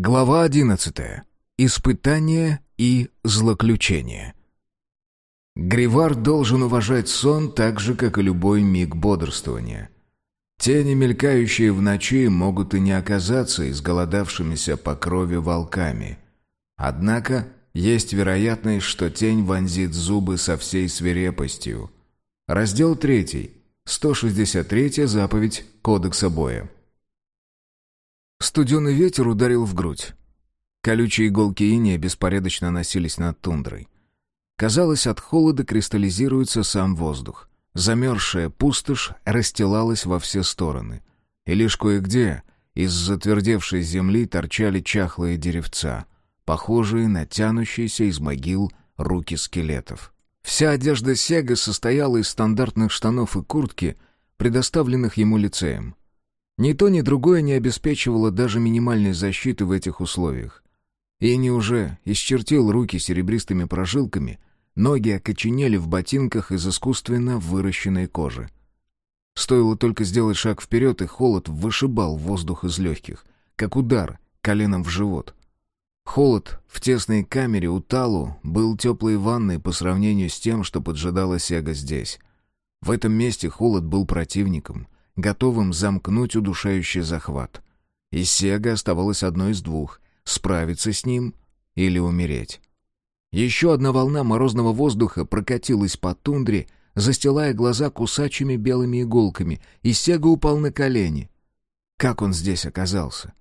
Глава одиннадцатая. Испытание и злоключение. Гривар должен уважать сон так же, как и любой миг бодрствования. Тени, мелькающие в ночи, могут и не оказаться изголодавшимися по крови волками. Однако есть вероятность, что тень вонзит зубы со всей свирепостью. Раздел 3. 163 заповедь Кодекса боя. Студеный ветер ударил в грудь. Колючие иголки иния беспорядочно носились над тундрой. Казалось, от холода кристаллизируется сам воздух. Замерзшая пустошь расстилалась во все стороны. И лишь кое-где из затвердевшей земли торчали чахлые деревца, похожие на тянущиеся из могил руки скелетов. Вся одежда Сега состояла из стандартных штанов и куртки, предоставленных ему лицеем. Ни то, ни другое не обеспечивало даже минимальной защиты в этих условиях. Ини уже исчертил руки серебристыми прожилками, ноги окоченели в ботинках из искусственно выращенной кожи. Стоило только сделать шаг вперед, и холод вышибал воздух из легких, как удар коленом в живот. Холод в тесной камере у Талу был теплой ванной по сравнению с тем, что поджидало Сега здесь. В этом месте холод был противником — готовым замкнуть удушающий захват. И Сега оставалось одной из двух — справиться с ним или умереть. Еще одна волна морозного воздуха прокатилась по тундре, застилая глаза кусачими белыми иголками, и Сега упал на колени. Как он здесь оказался?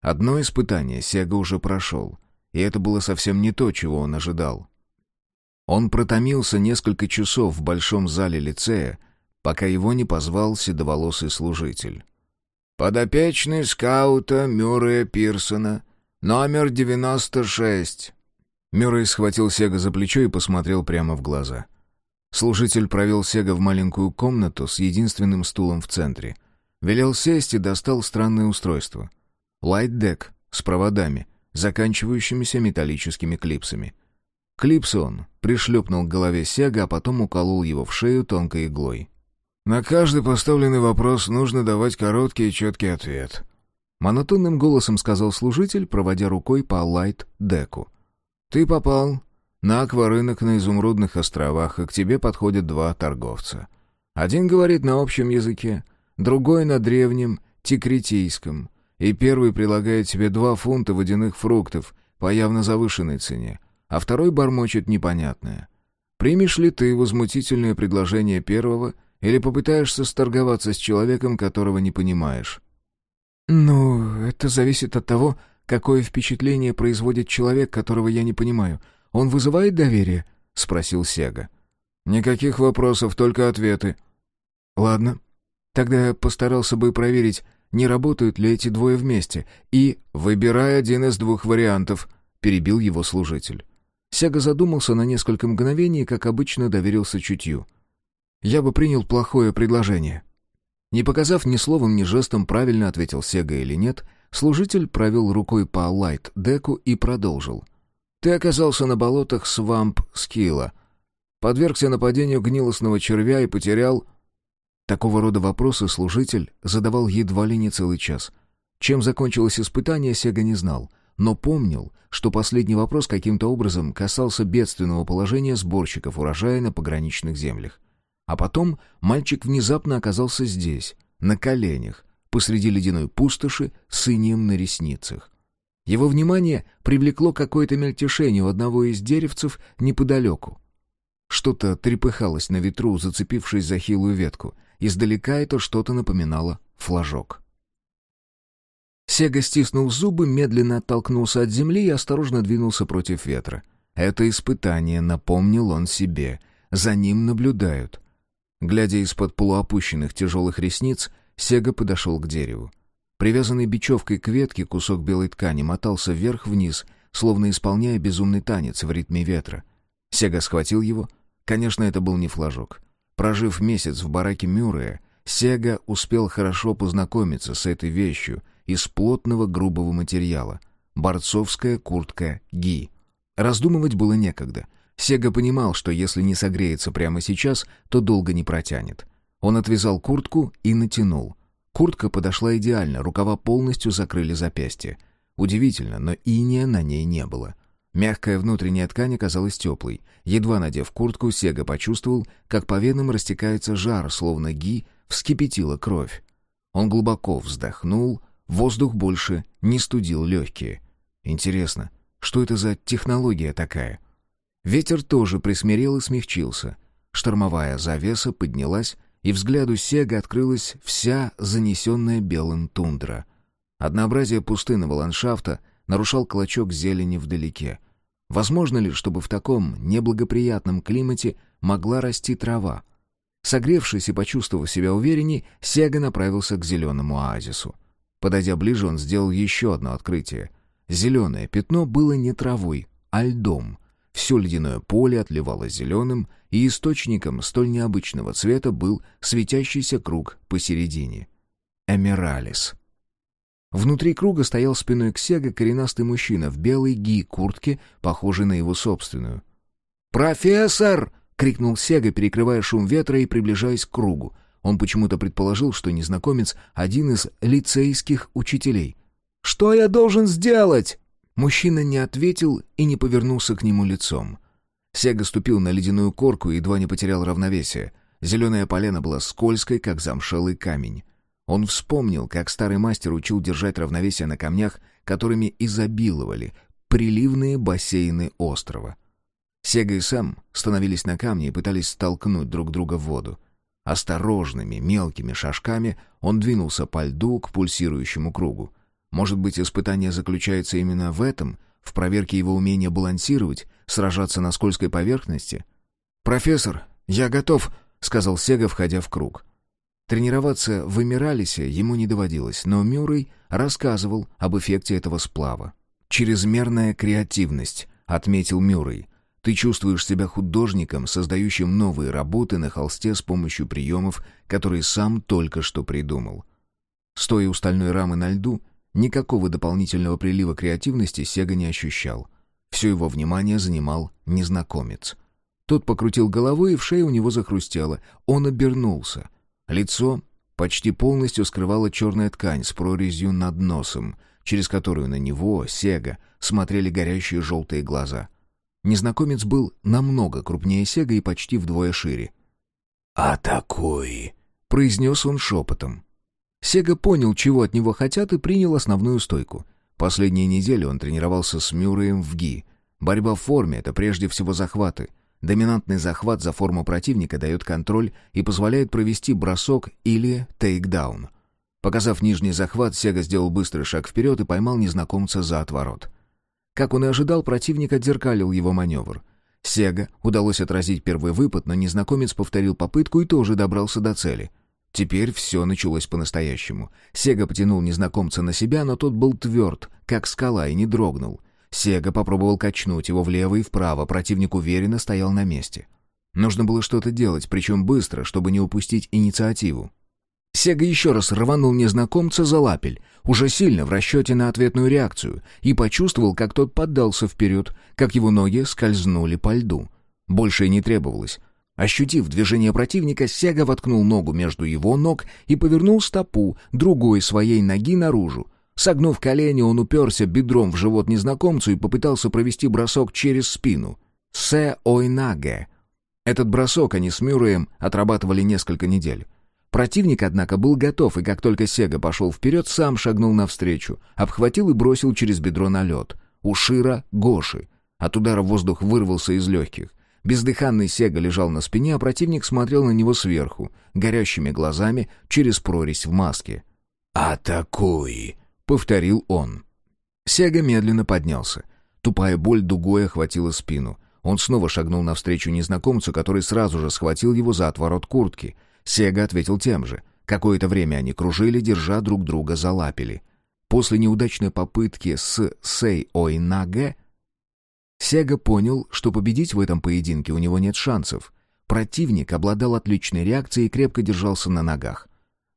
Одно испытание Сега уже прошел, и это было совсем не то, чего он ожидал. Он протомился несколько часов в большом зале лицея, пока его не позвал седоволосый служитель. «Подопечный скаута Мюррея Пирсона, номер 96». Мюррей схватил Сега за плечо и посмотрел прямо в глаза. Служитель провел Сега в маленькую комнату с единственным стулом в центре. Велел сесть и достал странное устройство. Лайт-дек с проводами, заканчивающимися металлическими клипсами. Клипсы он пришлепнул к голове Сега, а потом уколол его в шею тонкой иглой. На каждый поставленный вопрос нужно давать короткий и четкий ответ. Монотонным голосом сказал служитель, проводя рукой по лайт-деку. «Ты попал на акварынок на Изумрудных островах, и к тебе подходят два торговца. Один говорит на общем языке, другой на древнем, тикритийском, и первый предлагает тебе два фунта водяных фруктов по явно завышенной цене, а второй бормочет непонятное. Примешь ли ты возмутительное предложение первого — или попытаешься сторговаться с человеком, которого не понимаешь?» «Ну, это зависит от того, какое впечатление производит человек, которого я не понимаю. Он вызывает доверие?» — спросил Сега. «Никаких вопросов, только ответы». «Ладно. Тогда я постарался бы проверить, не работают ли эти двое вместе, и...» «Выбирай один из двух вариантов», — перебил его служитель. Сега задумался на несколько мгновений как обычно, доверился чутью. Я бы принял плохое предложение». Не показав ни словом, ни жестом, правильно ответил Сега или нет, служитель провел рукой по лайт-деку и продолжил. «Ты оказался на болотах Свамп-Скилла, подвергся нападению гнилостного червя и потерял...» Такого рода вопросы служитель задавал едва ли не целый час. Чем закончилось испытание, Сега не знал, но помнил, что последний вопрос каким-то образом касался бедственного положения сборщиков урожая на пограничных землях. А потом мальчик внезапно оказался здесь, на коленях, посреди ледяной пустоши с инием на ресницах. Его внимание привлекло какое-то мельтешение у одного из деревцев неподалеку. Что-то трепыхалось на ветру, зацепившись за хилую ветку. Издалека это что-то напоминало флажок. Сега стиснул зубы, медленно оттолкнулся от земли и осторожно двинулся против ветра. Это испытание, напомнил он себе. За ним наблюдают. Глядя из-под полуопущенных тяжелых ресниц, Сега подошел к дереву. Привязанный бечевкой к ветке кусок белой ткани мотался вверх-вниз, словно исполняя безумный танец в ритме ветра. Сега схватил его. Конечно, это был не флажок. Прожив месяц в бараке Мюррея, Сега успел хорошо познакомиться с этой вещью из плотного грубого материала. Борцовская куртка Ги. Раздумывать было некогда — Сега понимал, что если не согреется прямо сейчас, то долго не протянет. Он отвязал куртку и натянул. Куртка подошла идеально, рукава полностью закрыли запястье. Удивительно, но иния на ней не было. Мягкая внутренняя ткань оказалась теплой. Едва надев куртку, Сега почувствовал, как по венам растекается жар, словно ги вскипятила кровь. Он глубоко вздохнул, воздух больше не студил легкие. Интересно, что это за технология такая? Ветер тоже присмирел и смягчился. Штормовая завеса поднялась, и взгляду Сега открылась вся занесенная белым тундра. Однообразие пустынного ландшафта нарушал клочок зелени вдалеке. Возможно ли, чтобы в таком неблагоприятном климате могла расти трава? Согревшись и почувствовав себя уверенней, Сега направился к зеленому оазису. Подойдя ближе, он сделал еще одно открытие. Зеленое пятно было не травой, а льдом. Все ледяное поле отливалось зеленым, и источником столь необычного цвета был светящийся круг посередине. Эмералис. Внутри круга стоял спиной к Сега коренастый мужчина в белой ги-куртке, похожей на его собственную. «Профессор!» — крикнул Сега, перекрывая шум ветра и приближаясь к кругу. Он почему-то предположил, что незнакомец — один из лицейских учителей. «Что я должен сделать?» Мужчина не ответил и не повернулся к нему лицом. Сега ступил на ледяную корку и едва не потерял равновесие. Зеленая полена была скользкой, как замшелый камень. Он вспомнил, как старый мастер учил держать равновесие на камнях, которыми изобиловали приливные бассейны острова. Сега и Сэм становились на камни и пытались столкнуть друг друга в воду. Осторожными, мелкими шажками он двинулся по льду к пульсирующему кругу. Может быть, испытание заключается именно в этом, в проверке его умения балансировать, сражаться на скользкой поверхности? «Профессор, я готов», — сказал Сега, входя в круг. Тренироваться в Эмиралисе ему не доводилось, но Мюррей рассказывал об эффекте этого сплава. «Чрезмерная креативность», — отметил Мюррей. «Ты чувствуешь себя художником, создающим новые работы на холсте с помощью приемов, которые сам только что придумал». Стоя у стальной рамы на льду, никакого дополнительного прилива креативности Сега не ощущал. Все его внимание занимал незнакомец. Тот покрутил головой, и в шее у него захрустело. Он обернулся — Лицо почти полностью скрывала черная ткань с прорезью над носом, через которую на него, Сега, смотрели горящие желтые глаза. Незнакомец был намного крупнее Сега и почти вдвое шире. «Атакуй!» — произнес он шепотом. Сега понял, чего от него хотят, и принял основную стойку. Последние недели он тренировался с Мюрреем в ГИ. Борьба в форме — это прежде всего захваты — Доминантный захват за форму противника дает контроль и позволяет провести бросок или тейкдаун. Показав нижний захват, Сега сделал быстрый шаг вперед и поймал незнакомца за отворот. Как он и ожидал, противник отзеркалил его маневр. Сега удалось отразить первый выпад, но незнакомец повторил попытку и тоже добрался до цели. Теперь все началось по-настоящему. Сега потянул незнакомца на себя, но тот был тверд, как скала, и не дрогнул — Сега попробовал качнуть его влево и вправо, противник уверенно стоял на месте. Нужно было что-то делать, причем быстро, чтобы не упустить инициативу. Сега еще раз рванул незнакомца за лапель, уже сильно в расчете на ответную реакцию, и почувствовал, как тот поддался вперед, как его ноги скользнули по льду. Больше и не требовалось. Ощутив движение противника, Сега воткнул ногу между его ног и повернул стопу другой своей ноги наружу, Согнув колени, он уперся бедром в живот незнакомцу и попытался провести бросок через спину. «Се ойнаге». Этот бросок они с Мюрреем отрабатывали несколько недель. Противник, однако, был готов, и как только Сега пошел вперед, сам шагнул навстречу, обхватил и бросил через бедро на лед. У Шира — Гоши. От удара воздух вырвался из легких. Бездыханный Сега лежал на спине, а противник смотрел на него сверху, горящими глазами, через прорезь в маске. «Атакуй!» повторил он. Сега медленно поднялся. Тупая боль дугой охватила спину. Он снова шагнул навстречу незнакомцу, который сразу же схватил его за отворот куртки. Сега ответил тем же. Какое-то время они кружили, держа друг друга за лапели. После неудачной попытки с Сей Ойнаге Сега понял, что победить в этом поединке у него нет шансов. Противник обладал отличной реакцией и крепко держался на ногах.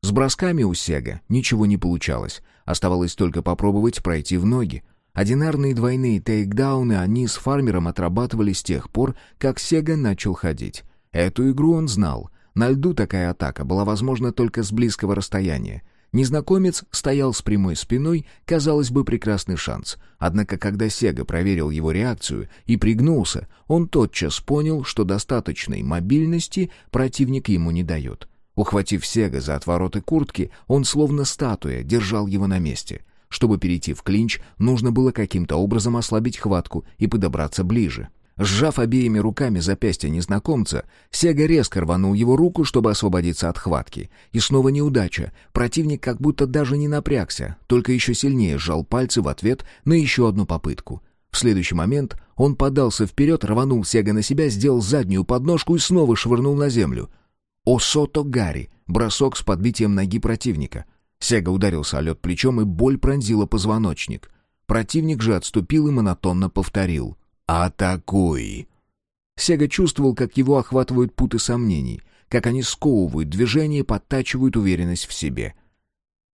С бросками у Сега ничего не получалось. Оставалось только попробовать пройти в ноги. Одинарные двойные тейкдауны они с фармером отрабатывали с тех пор, как Сега начал ходить. Эту игру он знал. На льду такая атака была возможна только с близкого расстояния. Незнакомец стоял с прямой спиной, казалось бы, прекрасный шанс. Однако, когда Сега проверил его реакцию и пригнулся, он тотчас понял, что достаточной мобильности противник ему не дает. Ухватив Сега за отвороты куртки, он словно статуя держал его на месте. Чтобы перейти в клинч, нужно было каким-то образом ослабить хватку и подобраться ближе. Сжав обеими руками запястье незнакомца, Сега резко рванул его руку, чтобы освободиться от хватки. И снова неудача. Противник как будто даже не напрягся, только еще сильнее сжал пальцы в ответ на еще одну попытку. В следующий момент он подался вперед, рванул Сега на себя, сделал заднюю подножку и снова швырнул на землю. Осото Гарри. Бросок с подбитием ноги противника. Сега ударился о лед плечом, и боль пронзила позвоночник. Противник же отступил и монотонно повторил — «Атакуй!» Сега чувствовал, как его охватывают путы сомнений, как они сковывают движение и подтачивают уверенность в себе.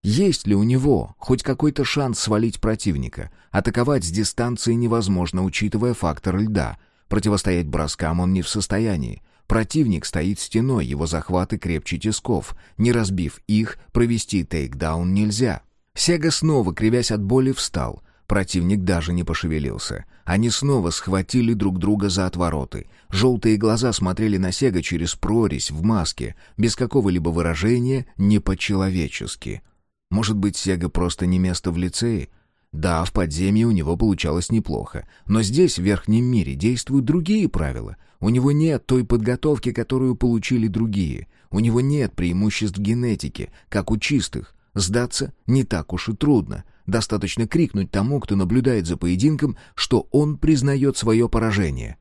Есть ли у него хоть какой-то шанс свалить противника? Атаковать с дистанции невозможно, учитывая фактор льда. Противостоять броскам он не в состоянии. Противник стоит стеной, его захваты крепче тисков. Не разбив их, провести тейкдаун нельзя. Сега снова, кривясь от боли, встал — Противник даже не пошевелился. Они снова схватили друг друга за отвороты. Желтые глаза смотрели на Сега через прорезь в маске, без какого-либо выражения, не по-человечески. Может быть, Сега просто не место в лицее? Да, в подземье у него получалось неплохо, но здесь, в верхнем мире, действуют другие правила. У него нет той подготовки, которую получили другие. У него нет преимуществ генетики, как у чистых. Сдаться не так уж и трудно. Достаточно крикнуть тому, кто наблюдает за поединком, что он признает свое поражение.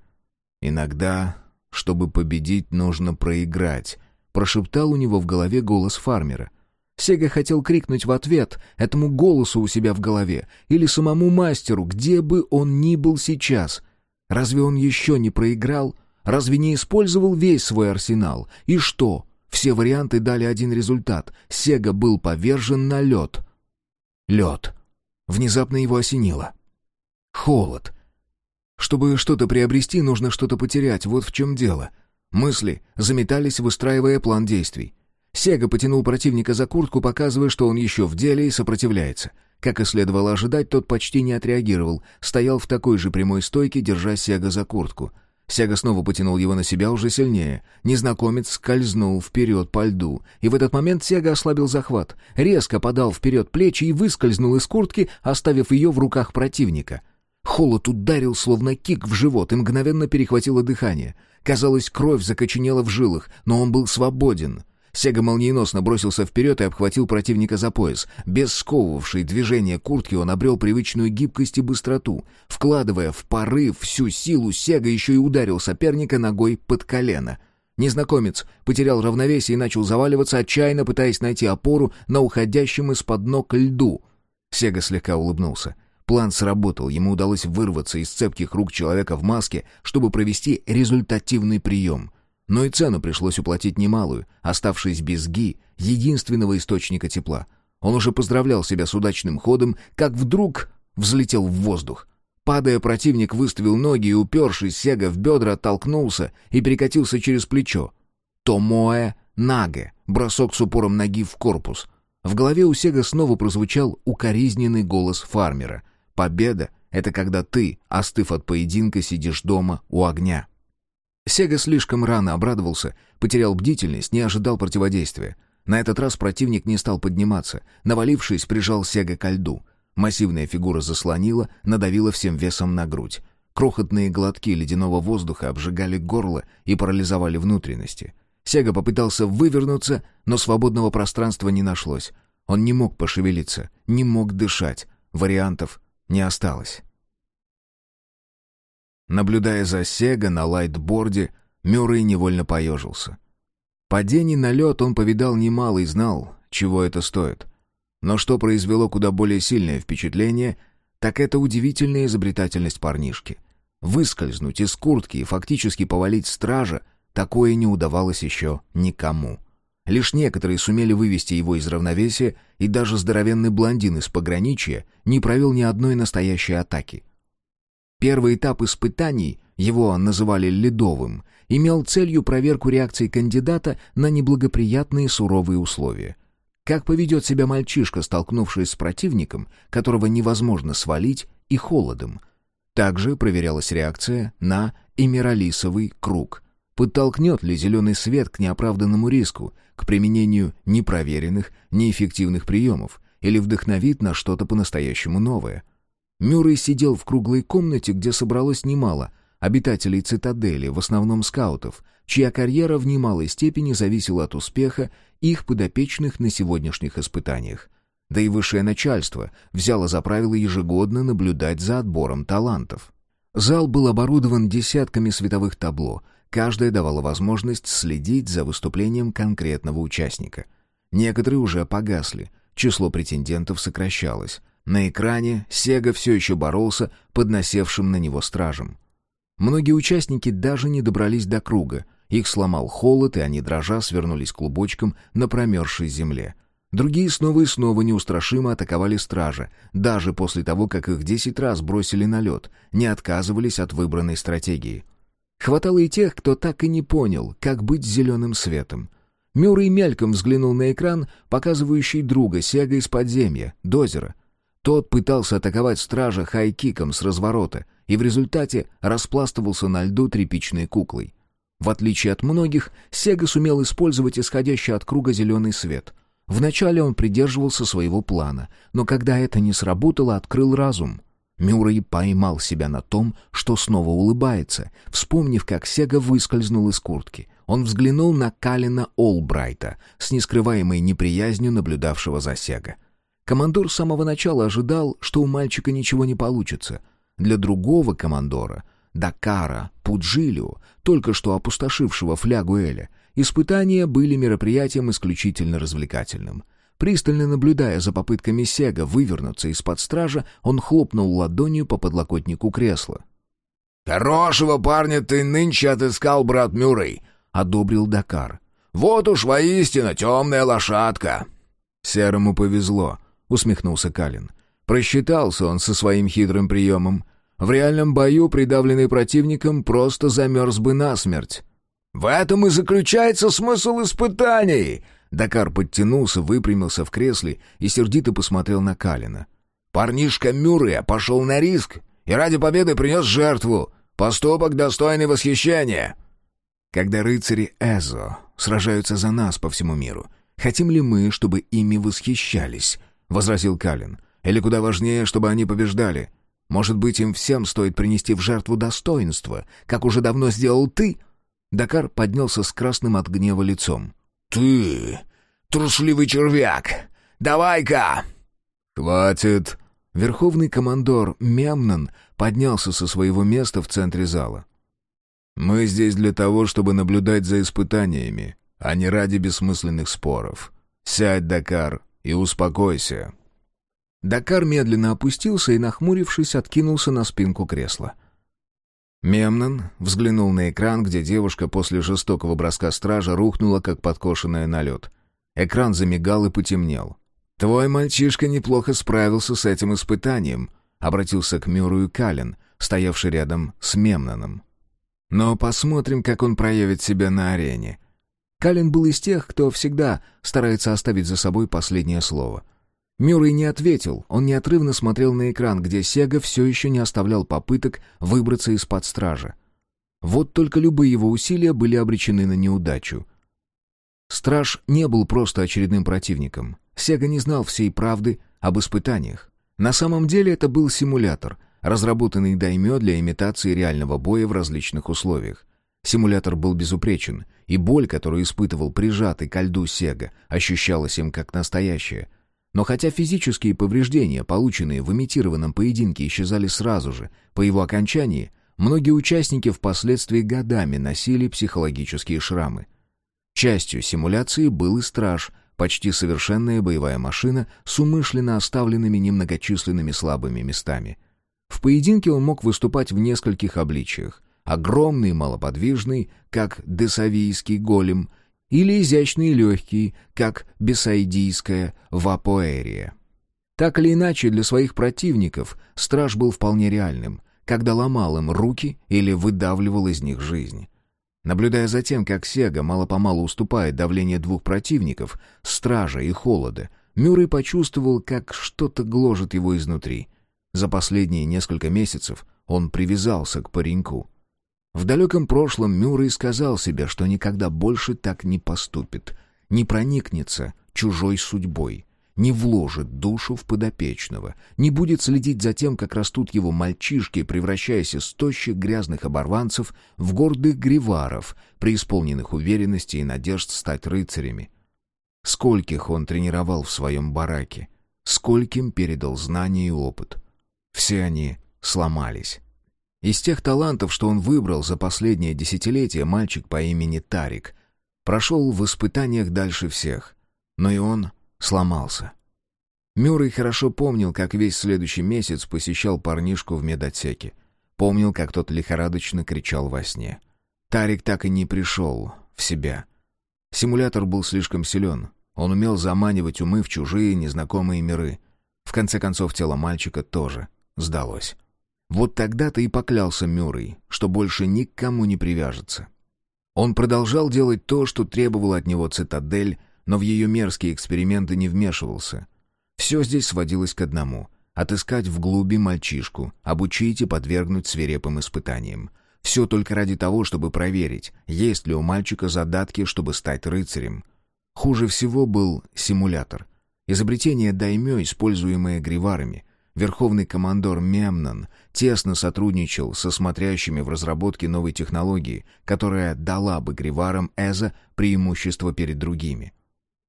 «Иногда, чтобы победить, нужно проиграть», — прошептал у него в голове голос фармера. Сега хотел крикнуть в ответ этому голосу у себя в голове или самому мастеру, где бы он ни был сейчас. Разве он еще не проиграл? Разве не использовал весь свой арсенал? И что? Все варианты дали один результат. Сега был повержен на лед. Лед. Внезапно его осенило. Холод. Чтобы что-то приобрести, нужно что-то потерять, вот в чем дело. Мысли заметались, выстраивая план действий. Сега потянул противника за куртку, показывая, что он еще в деле и сопротивляется. Как и следовало ожидать, тот почти не отреагировал, стоял в такой же прямой стойке, держа Сега за куртку — Сяга снова потянул его на себя уже сильнее. Незнакомец скользнул вперед по льду, и в этот момент Сяга ослабил захват, резко подал вперед плечи и выскользнул из куртки, оставив ее в руках противника. Холод ударил, словно кик в живот, и мгновенно перехватило дыхание. Казалось, кровь закоченела в жилах, но он был свободен. Сега молниеносно бросился вперед и обхватил противника за пояс. Без сковывавшей движения куртки он обрел привычную гибкость и быстроту. Вкладывая в порыв всю силу, Сега еще и ударил соперника ногой под колено. Незнакомец потерял равновесие и начал заваливаться, отчаянно пытаясь найти опору на уходящем из-под ног льду. Сега слегка улыбнулся. План сработал, ему удалось вырваться из цепких рук человека в маске, чтобы провести результативный прием — но и цену пришлось уплатить немалую, оставшись без Ги, единственного источника тепла. Он уже поздравлял себя с удачным ходом, как вдруг взлетел в воздух. Падая, противник выставил ноги и, упершись Сега в бедра, оттолкнулся и перекатился через плечо. Томоэ Наге, бросок с упором ноги в корпус. В голове у Сега снова прозвучал укоризненный голос фармера. «Победа — это когда ты, остыв от поединка, сидишь дома у огня». Сега слишком рано обрадовался, потерял бдительность, не ожидал противодействия. На этот раз противник не стал подниматься. Навалившись, прижал Сега ко льду. Массивная фигура заслонила, надавила всем весом на грудь. Крохотные глотки ледяного воздуха обжигали горло и парализовали внутренности. Сега попытался вывернуться, но свободного пространства не нашлось. Он не мог пошевелиться, не мог дышать. Вариантов не осталось. Наблюдая за Сега на лайтборде, Мюррей невольно поежился. Падений на лед он повидал немало и знал, чего это стоит. Но что произвело куда более сильное впечатление, так это удивительная изобретательность парнишки. Выскользнуть из куртки и фактически повалить стража такое не удавалось еще никому. Лишь некоторые сумели вывести его из равновесия, и даже здоровенный блондин из пограничья не провел ни одной настоящей атаки. Первый этап испытаний, его называли «ледовым», имел целью проверку реакции кандидата на неблагоприятные суровые условия. как поведет себя мальчишка, столкнувшись с противником, которого невозможно свалить, и холодом. Также проверялась реакция на эмиралисовый круг. Подтолкнет ли зеленый свет к неоправданному риску, к применению непроверенных, неэффективных приемов, или вдохновит на что-то по-настоящему новое. Мюррей сидел в круглой комнате, где собралось немало обитателей цитадели, в основном скаутов, чья карьера в немалой степени зависела от успеха их подопечных на сегодняшних испытаниях. Да и высшее начальство взяло за правило ежегодно наблюдать за отбором талантов. Зал был оборудован десятками световых табло, каждое давало возможность следить за выступлением конкретного участника. Некоторые уже погасли, число претендентов сокращалось. На экране Сега все еще боролся под насевшим на него стражем. Многие участники даже не добрались до круга. Их сломал холод, и они, дрожа, свернулись клубочком на промерзшей земле. Другие снова и снова неустрашимо атаковали стража, даже после того, как их десять раз бросили на лед, не отказывались от выбранной стратегии. Хватало и тех, кто так и не понял, как быть зеленым светом. Мюррей мельком взглянул на экран, показывающий друга Сега из подземья, дозера. Тот пытался атаковать стража хайкиком с разворота — и в результате распластывался на льду тряпичной куклой. В отличие от многих, Сега сумел использовать исходящий от круга зеленый свет. Вначале он придерживался своего плана, но когда это не сработало, открыл разум. Мюррей поймал себя на том, что снова улыбается, вспомнив, как Сега выскользнул из куртки. Он взглянул на Калина Олбрайта, с нескрываемой неприязнью наблюдавшего за Сега. Командор с самого начала ожидал, что у мальчика ничего не получится — для другого командора, Дакара Пуджилио, только что опустошившего флягу Эля, испытания были мероприятием исключительно развлекательным. Пристально наблюдая за попытками Сега вывернуться из-под стража, он хлопнул ладонью по подлокотнику кресла. «Хорошего парня ты нынче отыскал, брат Мюррей!» — одобрил Дакар. «Вот уж воистину темная лошадка!» «Серому повезло», — усмехнулся Калин. Просчитался он со своим хитрым приемом. В реальном бою, придавленный противником, просто замерз бы насмерть. «В этом и заключается смысл испытаний!» Дакар подтянулся, выпрямился в кресле и сердито посмотрел на Калина. «Парнишка Мюррея пошел на риск и ради победы принес жертву. Поступок достойный восхищения!» Когда рыцари Эзо сражаются за нас по всему миру, хотим ли мы, чтобы ими восхищались?» — возразил Калин. Или куда важнее, чтобы они побеждали? Может быть, им всем стоит принести в жертву достоинство, как уже давно сделал ты?» Дакар поднялся с красным от гнева лицом. «Ты, трусливый червяк! Давай-ка!» «Хватит!» Верховный командор Мемнон поднялся со своего места в центре зала. «Мы здесь для того, чтобы наблюдать за испытаниями, а не ради бессмысленных споров. Сядь, Дакар, и успокойся». Дакар медленно опустился и, нахмурившись, откинулся на спинку кресла. Мемнон взглянул на экран, где девушка после жестокого броска стража рухнула, как подкошенная на лед. Экран замигал и потемнел. «Твой мальчишка неплохо справился с этим испытанием», — обратился к Мюрую Калин, стоявший рядом с Мемноном. «Но посмотрим, как он проявит себя на арене». Калин был из тех, кто всегда старается оставить за собой последнее слово — Мюррей не ответил, он неотрывно смотрел на экран, где Сега все еще не оставлял попыток выбраться из-под стража. Вот только любые его усилия были обречены на неудачу. Страж не был просто очередным противником. Сега не знал всей правды об испытаниях. На самом деле это был симулятор, разработанный Даймё для имитации реального боя в различных условиях. Симулятор был безупречен, и боль, которую испытывал прижатый ко льду Сега, ощущалась им как настоящая — но хотя физические повреждения, полученные в имитированном поединке, исчезали сразу же, по его окончании, многие участники впоследствии годами носили психологические шрамы. Частью симуляции был и страж, почти совершенная боевая машина с умышленно оставленными немногочисленными слабыми местами. В поединке он мог выступать в нескольких обличиях. Огромный, малоподвижный, как десавийский голем, или изящный и легкий, как бесайдийская вапоэрия. Так или иначе, для своих противников страж был вполне реальным, когда ломал им руки или выдавливал из них жизнь. Наблюдая за тем, как Сега мало-помалу уступает давлению двух противников, стража и холода, Мюррей почувствовал, как что-то гложет его изнутри. За последние несколько месяцев он привязался к пареньку. В далеком прошлом Мюррей сказал себе, что никогда больше так не поступит, не проникнется чужой судьбой, не вложит душу в подопечного, не будет следить за тем, как растут его мальчишки, превращаясь из тощих грязных оборванцев в гордых гриваров, преисполненных уверенности и надежд стать рыцарями. Скольких он тренировал в своем бараке, скольким передал знания и опыт. Все они сломались. Из тех талантов, что он выбрал за последнее десятилетие, мальчик по имени Тарик прошел в испытаниях дальше всех, но и он сломался. Мюррей хорошо помнил, как весь следующий месяц посещал парнишку в медотсеке. Помнил, как тот лихорадочно кричал во сне. Тарик так и не пришел в себя. Симулятор был слишком силен. Он умел заманивать умы в чужие, незнакомые миры. В конце концов, тело мальчика тоже сдалось. Вот тогда-то и поклялся Мюррей, что больше никому не привяжется. Он продолжал делать то, что требовал от него цитадель, но в ее мерзкие эксперименты не вмешивался. Все здесь сводилось к одному — отыскать в глуби мальчишку, обучить и подвергнуть свирепым испытаниям. Все только ради того, чтобы проверить, есть ли у мальчика задатки, чтобы стать рыцарем. Хуже всего был симулятор. Изобретение даймё, используемое гриварами. Верховный командор Мемнон тесно сотрудничал со смотрящими в разработке новой технологии, которая дала бы гриварам Эза преимущество перед другими.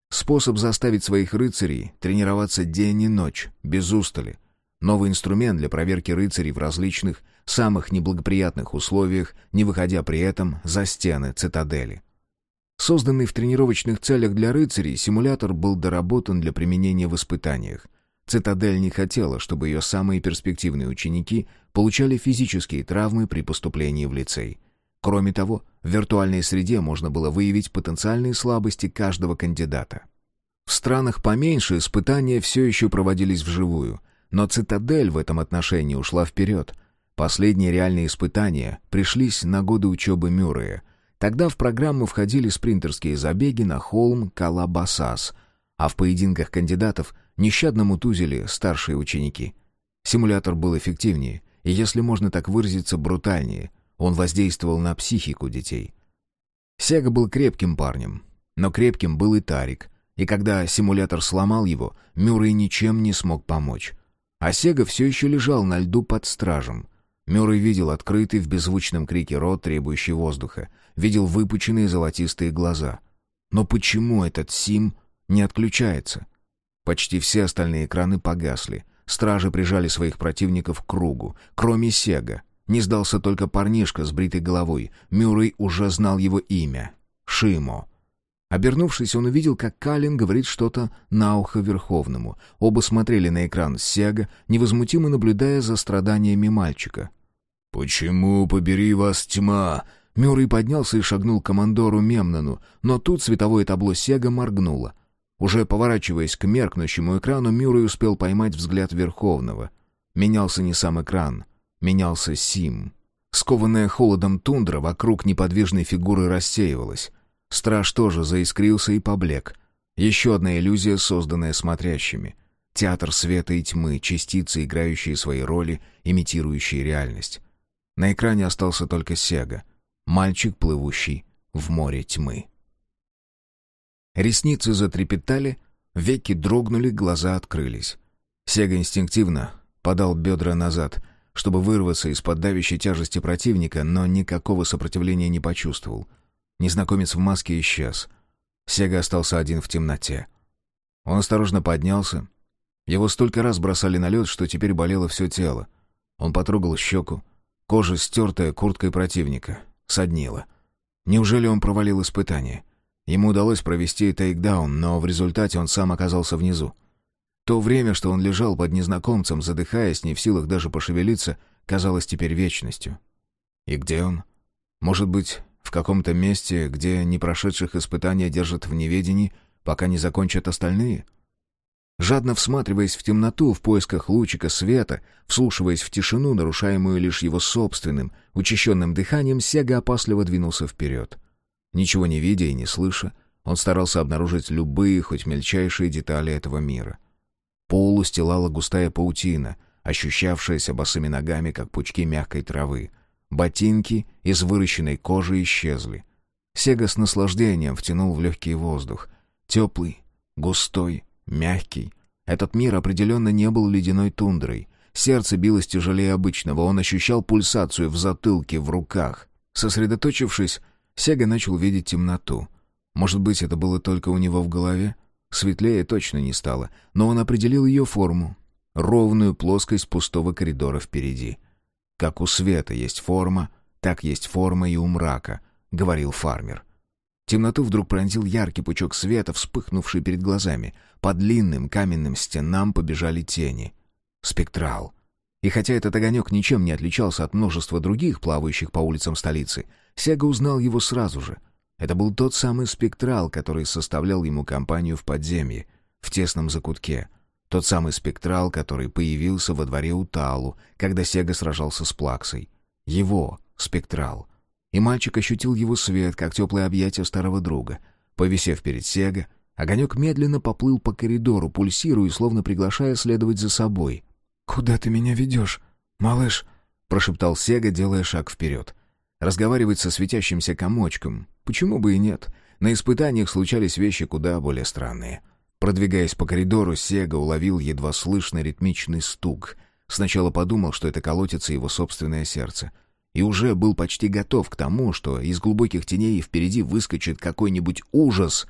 Способ заставить своих рыцарей тренироваться день и ночь, без устали. Новый инструмент для проверки рыцарей в различных, самых неблагоприятных условиях, не выходя при этом за стены цитадели. Созданный в тренировочных целях для рыцарей, симулятор был доработан для применения в испытаниях. Цитадель не хотела, чтобы ее самые перспективные ученики получали физические травмы при поступлении в лицей. Кроме того, в виртуальной среде можно было выявить потенциальные слабости каждого кандидата. В странах поменьше испытания все еще проводились вживую, но «Цитадель» в этом отношении ушла вперед. Последние реальные испытания пришлись на годы учебы Мюррея. Тогда в программу входили спринтерские забеги на холм Калабасас, а в поединках кандидатов нещадно мутузили старшие ученики. Симулятор был эффективнее, и, если можно так выразиться, брутальнее – он воздействовал на психику детей. Сега был крепким парнем, но крепким был и Тарик, и когда симулятор сломал его, Мюррей ничем не смог помочь. А Сега все еще лежал на льду под стражем. Мюррей видел открытый в беззвучном крике рот, требующий воздуха, видел выпученные золотистые глаза. Но почему этот Сим не отключается? Почти все остальные экраны погасли. Стражи прижали своих противников к кругу, кроме Сега — не сдался только парнишка с бритой головой. Мюррей уже знал его имя. Шимо. Обернувшись, он увидел, как Калин говорит что-то на ухо Верховному. Оба смотрели на экран Сега, невозмутимо наблюдая за страданиями мальчика. «Почему, побери вас, тьма?» Мюррей поднялся и шагнул к командору Мемнану, но тут световое табло Сега моргнуло. Уже поворачиваясь к меркнущему экрану, Мюррей успел поймать взгляд Верховного. Менялся не сам экран, менялся Сим. Скованная холодом тундра вокруг неподвижной фигуры рассеивалась. Страж тоже заискрился и поблек. Еще одна иллюзия, созданная смотрящими. Театр света и тьмы, частицы, играющие свои роли, имитирующие реальность. На экране остался только Сега, мальчик, плывущий в море тьмы. Ресницы затрепетали, веки дрогнули, глаза открылись. Сега инстинктивно подал бедра назад, чтобы вырваться из-под давящей тяжести противника, но никакого сопротивления не почувствовал. Незнакомец в маске исчез. Сега остался один в темноте. Он осторожно поднялся. Его столько раз бросали на лед, что теперь болело все тело. Он потрогал щеку. Кожа, стертая курткой противника, соднила. Неужели он провалил испытание? Ему удалось провести тейкдаун, но в результате он сам оказался внизу. То время, что он лежал под незнакомцем, задыхаясь, не в силах даже пошевелиться, казалось теперь вечностью. И где он? Может быть, в каком-то месте, где не прошедших испытания держат в неведении, пока не закончат остальные? Жадно всматриваясь в темноту в поисках лучика света, вслушиваясь в тишину, нарушаемую лишь его собственным, учащенным дыханием, Сега опасливо двинулся вперед. Ничего не видя и не слыша, он старался обнаружить любые, хоть мельчайшие детали этого мира. Пол устилала густая паутина, ощущавшаяся босыми ногами, как пучки мягкой травы. Ботинки из выращенной кожи исчезли. Сега с наслаждением втянул в легкий воздух. Теплый, густой, мягкий. Этот мир определенно не был ледяной тундрой. Сердце билось тяжелее обычного, он ощущал пульсацию в затылке, в руках. Сосредоточившись, Сега начал видеть темноту. Может быть, это было только у него в голове? Светлее точно не стало, но он определил ее форму. Ровную плоскость пустого коридора впереди. Как у света есть форма, так есть форма и у мрака, говорил фармер. Темноту вдруг пронзил яркий пучок света, вспыхнувший перед глазами. По длинным каменным стенам побежали тени. Спектрал. И хотя этот огонек ничем не отличался от множества других, плавающих по улицам столицы, Сега узнал его сразу же. Это был тот самый спектрал, который составлял ему компанию в подземье, в тесном закутке. Тот самый спектрал, который появился во дворе у Талу, когда Сега сражался с Плаксой. Его спектрал — и мальчик ощутил его свет, как теплое объятие старого друга. Повисев перед Сега, огонек медленно поплыл по коридору, пульсируя, словно приглашая следовать за собой. «Куда ты меня ведешь, малыш?» — прошептал Сега, делая шаг вперед. Разговаривать со светящимся комочком. Почему бы и нет? На испытаниях случались вещи куда более странные. Продвигаясь по коридору, Сега уловил едва слышный ритмичный стук. Сначала подумал, что это колотится его собственное сердце — и уже был почти готов к тому, что из глубоких теней впереди выскочит какой-нибудь ужас,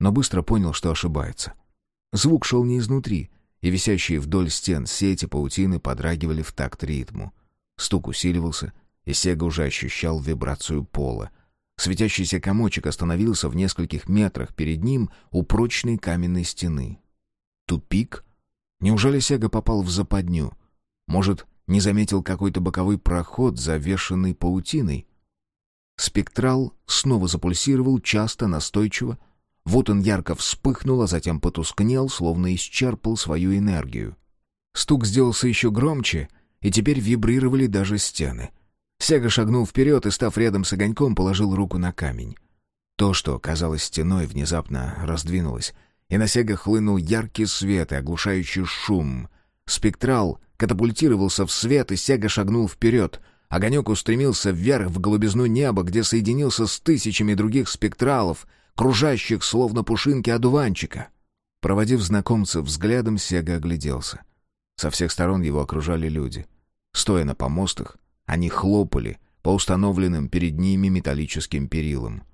но быстро понял, что ошибается. Звук шел не изнутри, и висящие вдоль стен сети паутины подрагивали в такт ритму. Стук усиливался, и Сега уже ощущал вибрацию пола. Светящийся комочек остановился в нескольких метрах перед ним у прочной каменной стены. Тупик? Неужели Сега попал в западню? Может, не заметил какой-то боковой проход, завешенный паутиной. Спектрал снова запульсировал, часто, настойчиво. Вот он ярко вспыхнул, а затем потускнел, словно исчерпал свою энергию. Стук сделался еще громче, и теперь вибрировали даже стены. Сега шагнул вперед и, став рядом с огоньком, положил руку на камень. То, что казалось стеной, внезапно раздвинулось, и на Сега хлынул яркий свет и оглушающий шум. Спектрал катапультировался в свет, и Сега шагнул вперед. Огонек устремился вверх в голубизну неба, где соединился с тысячами других спектралов, кружащих, словно пушинки одуванчика. Проводив знакомца взглядом, Сега огляделся. Со всех сторон его окружали люди. Стоя на помостах, они хлопали по установленным перед ними металлическим перилам.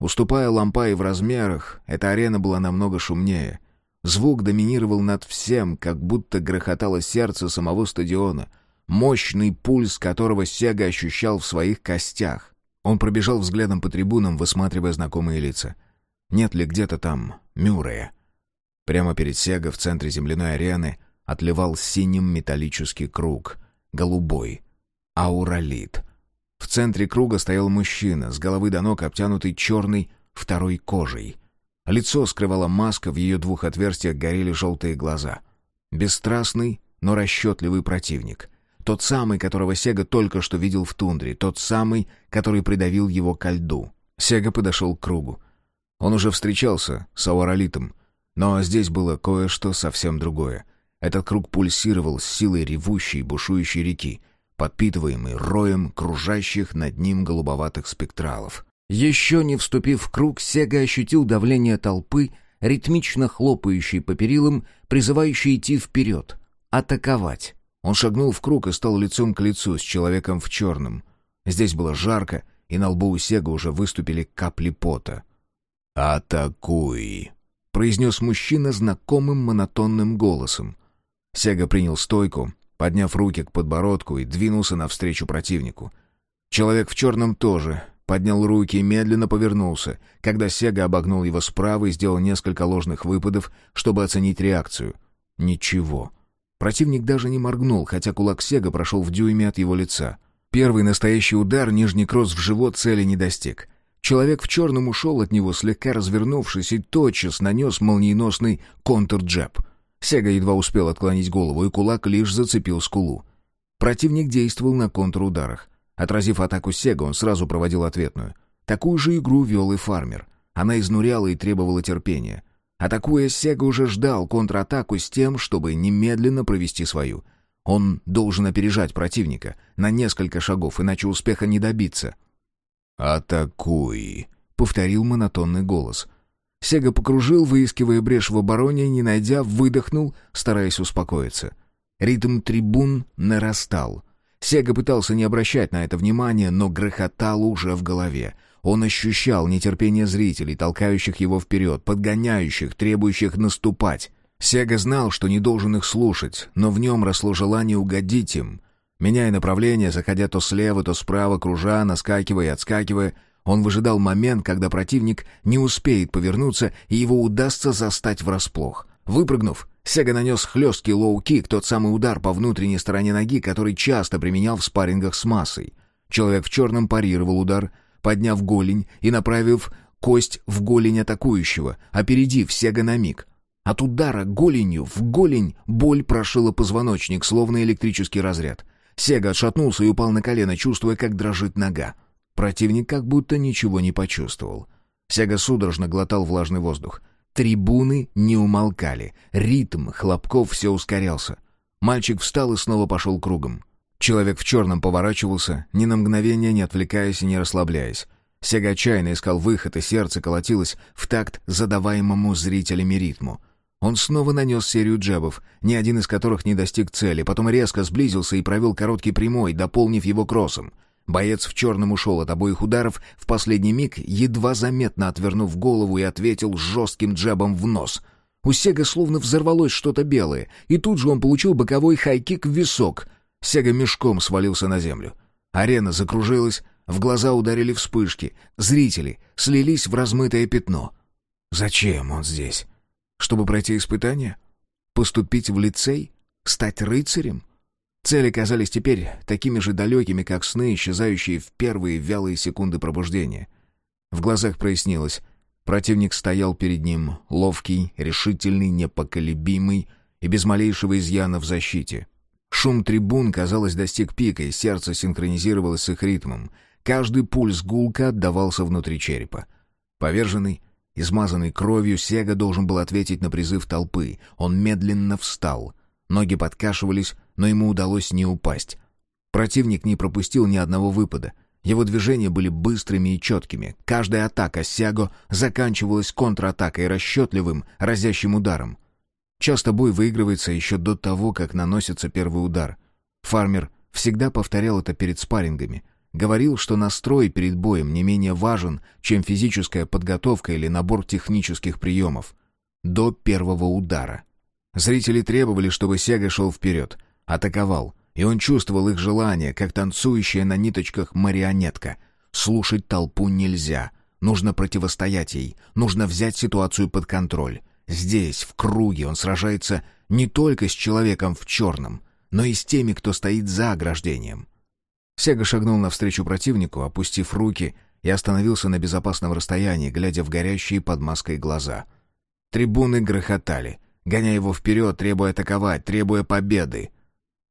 Уступая лампае в размерах, эта арена была намного шумнее. Звук доминировал над всем, как будто грохотало сердце самого стадиона, мощный пульс которого Сега ощущал в своих костях. Он пробежал взглядом по трибунам, высматривая знакомые лица. Нет ли где-то там Мюррея? Прямо перед Сега в центре земляной арены отливал синим металлический круг, голубой, ауралит. В центре круга стоял мужчина, с головы до ног обтянутый черной второй кожей — Лицо скрывала маска, в ее двух отверстиях горели желтые глаза. Бесстрастный, но расчетливый противник. Тот самый, которого Сега только что видел в тундре. Тот самый, который придавил его ко льду. Сега подошел к кругу. Он уже встречался с ауралитом, но здесь было кое-что совсем другое. Этот круг пульсировал с силой ревущей, бушующей реки, подпитываемый роем кружащих над ним голубоватых спектралов. Еще не вступив в круг, Сега ощутил давление толпы, ритмично хлопающей по перилам, призывающей идти вперед, атаковать. Он шагнул в круг и стал лицом к лицу с человеком в черном. Здесь было жарко, и на лбу у Сега уже выступили капли пота. «Атакуй!» — произнес мужчина знакомым монотонным голосом. Сега принял стойку, подняв руки к подбородку и двинулся навстречу противнику. Человек в черном тоже поднял руки и медленно повернулся, когда Сега обогнул его справа и сделал несколько ложных выпадов, чтобы оценить реакцию. Ничего. Противник даже не моргнул, хотя кулак Сега прошел в дюйме от его лица. Первый настоящий удар нижний кросс в живот цели не достиг. Человек в черном ушел от него, слегка развернувшись, и тотчас нанес молниеносный контр-джеб. Сега едва успел отклонить голову, и кулак лишь зацепил скулу. Противник действовал на контрударах. Отразив атаку Сега, он сразу проводил ответную. Такую же игру вел и фармер. Она изнуряла и требовала терпения. Атакуя, Сега уже ждал контратаку с тем, чтобы немедленно провести свою. Он должен опережать противника на несколько шагов, иначе успеха не добиться. «Атакуй!» — повторил монотонный голос. Сега покружил, выискивая брешь в обороне, не найдя, выдохнул, стараясь успокоиться. Ритм трибун нарастал. Сега пытался не обращать на это внимания, но грохотал уже в голове. Он ощущал нетерпение зрителей, толкающих его вперед, подгоняющих, требующих наступать. Сега знал, что не должен их слушать, но в нем росло желание угодить им. Меняя направление, заходя то слева, то справа, кружа, наскакивая и отскакивая, он выжидал момент, когда противник не успеет повернуться, и его удастся застать врасплох. Выпрыгнув, Сега нанес хлесткий лоу-кик, тот самый удар по внутренней стороне ноги, который часто применял в спаррингах с массой. Человек в черном парировал удар, подняв голень и направив кость в голень атакующего, опередив Сега на миг. От удара голенью в голень боль прошила позвоночник, словно электрический разряд. Сега отшатнулся и упал на колено, чувствуя, как дрожит нога. Противник как будто ничего не почувствовал. Сега судорожно глотал влажный воздух. Трибуны не умолкали. Ритм хлопков все ускорялся. Мальчик встал и снова пошел кругом. Человек в черном поворачивался, ни на мгновение не отвлекаясь и не расслабляясь. Сега отчаянно искал выход, и сердце колотилось в такт задаваемому зрителями ритму. Он снова нанес серию джебов, ни один из которых не достиг цели, потом резко сблизился и провел короткий прямой, дополнив его кроссом. Боец в черном ушел от обоих ударов, в последний миг, едва заметно отвернув голову и ответил жестким джебом в нос. У Сега словно взорвалось что-то белое, и тут же он получил боковой хайкик в висок. Сега мешком свалился на землю. Арена закружилась, в глаза ударили вспышки, зрители слились в размытое пятно. Зачем он здесь? Чтобы пройти испытание? Поступить в лицей? Стать рыцарем? Цели казались теперь такими же далекими, как сны, исчезающие в первые вялые секунды пробуждения. В глазах прояснилось. Противник стоял перед ним, ловкий, решительный, непоколебимый и без малейшего изъяна в защите. Шум трибун, казалось, достиг пика, и сердце синхронизировалось с их ритмом. Каждый пульс гулка отдавался внутри черепа. Поверженный, Измазанный кровью, Сега должен был ответить на призыв толпы. Он медленно встал. Ноги подкашивались, но ему удалось не упасть. Противник не пропустил ни одного выпада. Его движения были быстрыми и четкими. Каждая атака Сяго заканчивалась контратакой, расчетливым, разящим ударом. Часто бой выигрывается еще до того, как наносится первый удар. Фармер всегда повторял это перед спаррингами — Говорил, что настрой перед боем не менее важен, чем физическая подготовка или набор технических приемов. До первого удара. Зрители требовали, чтобы Сега шел вперед, атаковал, и он чувствовал их желание, как танцующая на ниточках марионетка. Слушать толпу нельзя, нужно противостоять ей, нужно взять ситуацию под контроль. Здесь, в круге, он сражается не только с человеком в черном, но и с теми, кто стоит за ограждением. Сега шагнул навстречу противнику, опустив руки, и остановился на безопасном расстоянии, глядя в горящие под маской глаза. Трибуны грохотали, гоняя его вперед, требуя атаковать, требуя победы.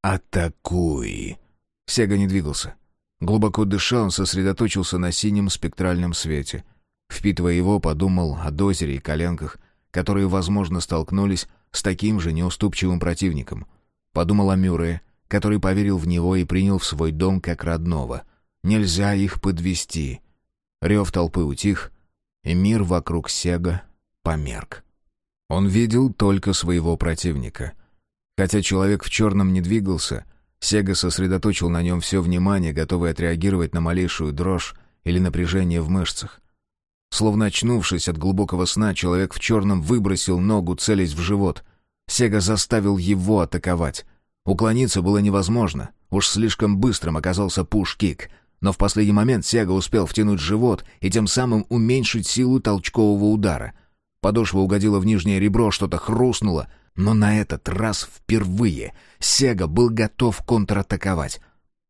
«Атакуй!» Сега не двигался. Глубоко дыша, он сосредоточился на синем спектральном свете. Впитывая его, подумал о дозере и коленках, которые, возможно, столкнулись с таким же неуступчивым противником. Подумал о Мюррее, который поверил в него и принял в свой дом как родного. Нельзя их подвести. Рев толпы утих, и мир вокруг Сега померк. Он видел только своего противника. Хотя человек в черном не двигался, Сега сосредоточил на нем все внимание, готовый отреагировать на малейшую дрожь или напряжение в мышцах. Словно очнувшись от глубокого сна, человек в черном выбросил ногу, целясь в живот. Сега заставил его атаковать. Уклониться было невозможно. Уж слишком быстрым оказался пуш-кик. Но в последний момент Сега успел втянуть живот и тем самым уменьшить силу толчкового удара. Подошва угодила в нижнее ребро, что-то хрустнуло. Но на этот раз впервые Сега был готов контратаковать.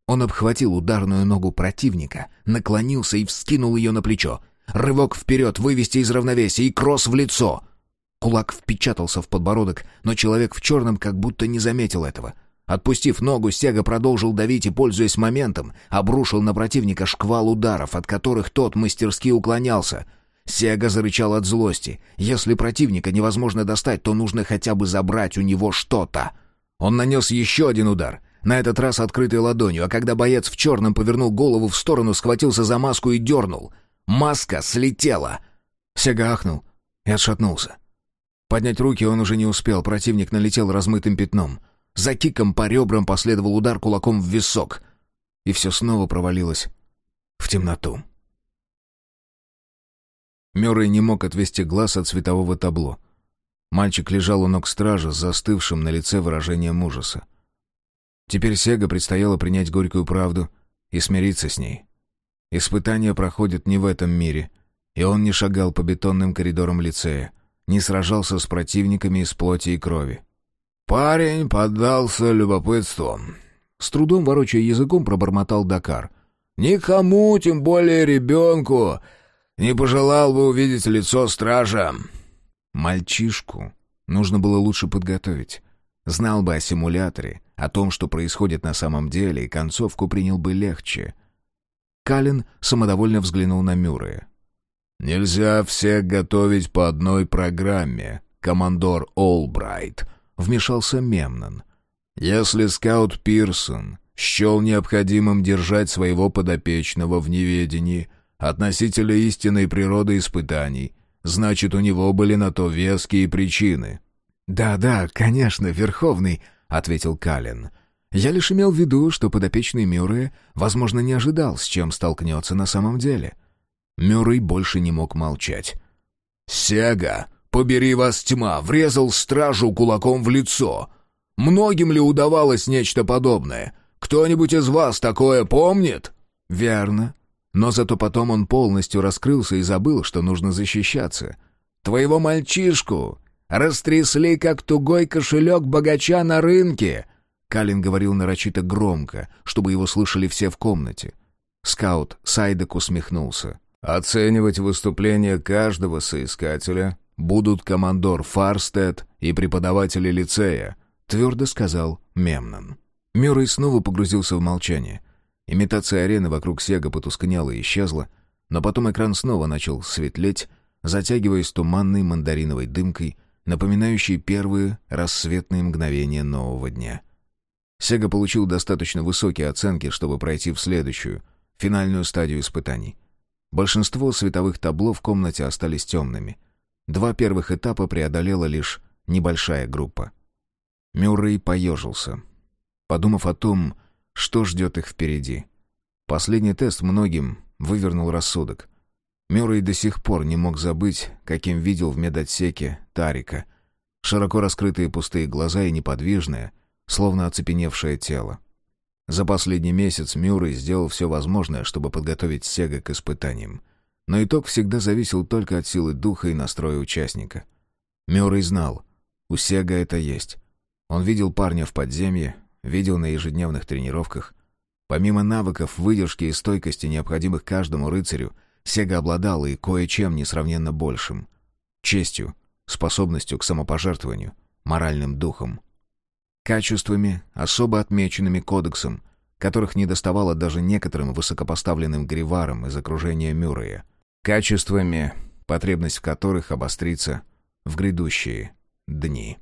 Он обхватил ударную ногу противника, наклонился и вскинул ее на плечо. Рывок вперед, вывести из равновесия и кросс в лицо. Кулак впечатался в подбородок, но человек в черном как будто не заметил этого. Отпустив ногу, Сега продолжил давить и, пользуясь моментом, обрушил на противника шквал ударов, от которых тот мастерски уклонялся. Сега зарычал от злости. Если противника невозможно достать, то нужно хотя бы забрать у него что-то. Он нанес еще один удар, на этот раз открытой ладонью, а когда боец в черном повернул голову в сторону, схватился за маску и дернул. Маска слетела. Сега ахнул и отшатнулся. Поднять руки он уже не успел, противник налетел размытым пятном — за киком по ребрам последовал удар кулаком в висок. И все снова провалилось в темноту. Мюррей не мог отвести глаз от светового табло. Мальчик лежал у ног стража с застывшим на лице выражением ужаса. Теперь Сега предстояло принять горькую правду и смириться с ней. Испытания проходят не в этом мире, и он не шагал по бетонным коридорам лицея, не сражался с противниками из плоти и крови. Парень поддался любопытству. С трудом ворочая языком пробормотал Дакар. «Никому, тем более ребенку, не пожелал бы увидеть лицо стража». Мальчишку нужно было лучше подготовить. Знал бы о симуляторе, о том, что происходит на самом деле, и концовку принял бы легче. Калин самодовольно взглянул на Мюррея. «Нельзя всех готовить по одной программе, командор Олбрайт», — вмешался Мемнон. «Если скаут Пирсон счел необходимым держать своего подопечного в неведении относительно истинной природы испытаний, значит, у него были на то веские причины». «Да-да, конечно, Верховный», — ответил Калин. «Я лишь имел в виду, что подопечный Мюррея, возможно, не ожидал, с чем столкнется на самом деле». Мюррей больше не мог молчать. «Сега!» Побери вас тьма, врезал стражу кулаком в лицо. Многим ли удавалось нечто подобное? Кто-нибудь из вас такое помнит? Верно. Но зато потом он полностью раскрылся и забыл, что нужно защищаться. Твоего мальчишку растрясли, как тугой кошелек богача на рынке. Калин говорил нарочито громко, чтобы его слышали все в комнате. Скаут Сайдек усмехнулся. «Оценивать выступление каждого соискателя будут командор Фарстед и преподаватели лицея», — твердо сказал Мемнон. Мюррей снова погрузился в молчание. Имитация арены вокруг Сега потускнела и исчезла, но потом экран снова начал светлеть, затягиваясь туманной мандариновой дымкой, напоминающей первые рассветные мгновения нового дня. Сега получил достаточно высокие оценки, чтобы пройти в следующую, финальную стадию испытаний. Большинство световых табло в комнате остались темными. Два первых этапа преодолела лишь небольшая группа. Мюррей поежился, подумав о том, что ждет их впереди. Последний тест многим вывернул рассудок. Мюррей до сих пор не мог забыть, каким видел в медотсеке Тарика. Широко раскрытые пустые глаза и неподвижное, словно оцепеневшее тело. За последний месяц Мюррей сделал все возможное, чтобы подготовить Сега к испытаниям. Но итог всегда зависел только от силы духа и настроя участника. Мюррей знал, у Сега это есть. Он видел парня в подземье, видел на ежедневных тренировках. Помимо навыков, выдержки и стойкости, необходимых каждому рыцарю, Сега обладал и кое-чем несравненно большим. Честью, способностью к самопожертвованию, моральным духом. Качествами, особо отмеченными кодексом, которых не доставало даже некоторым высокопоставленным гриварам из окружения Мюррея качествами, потребность в которых обострится в грядущие дни.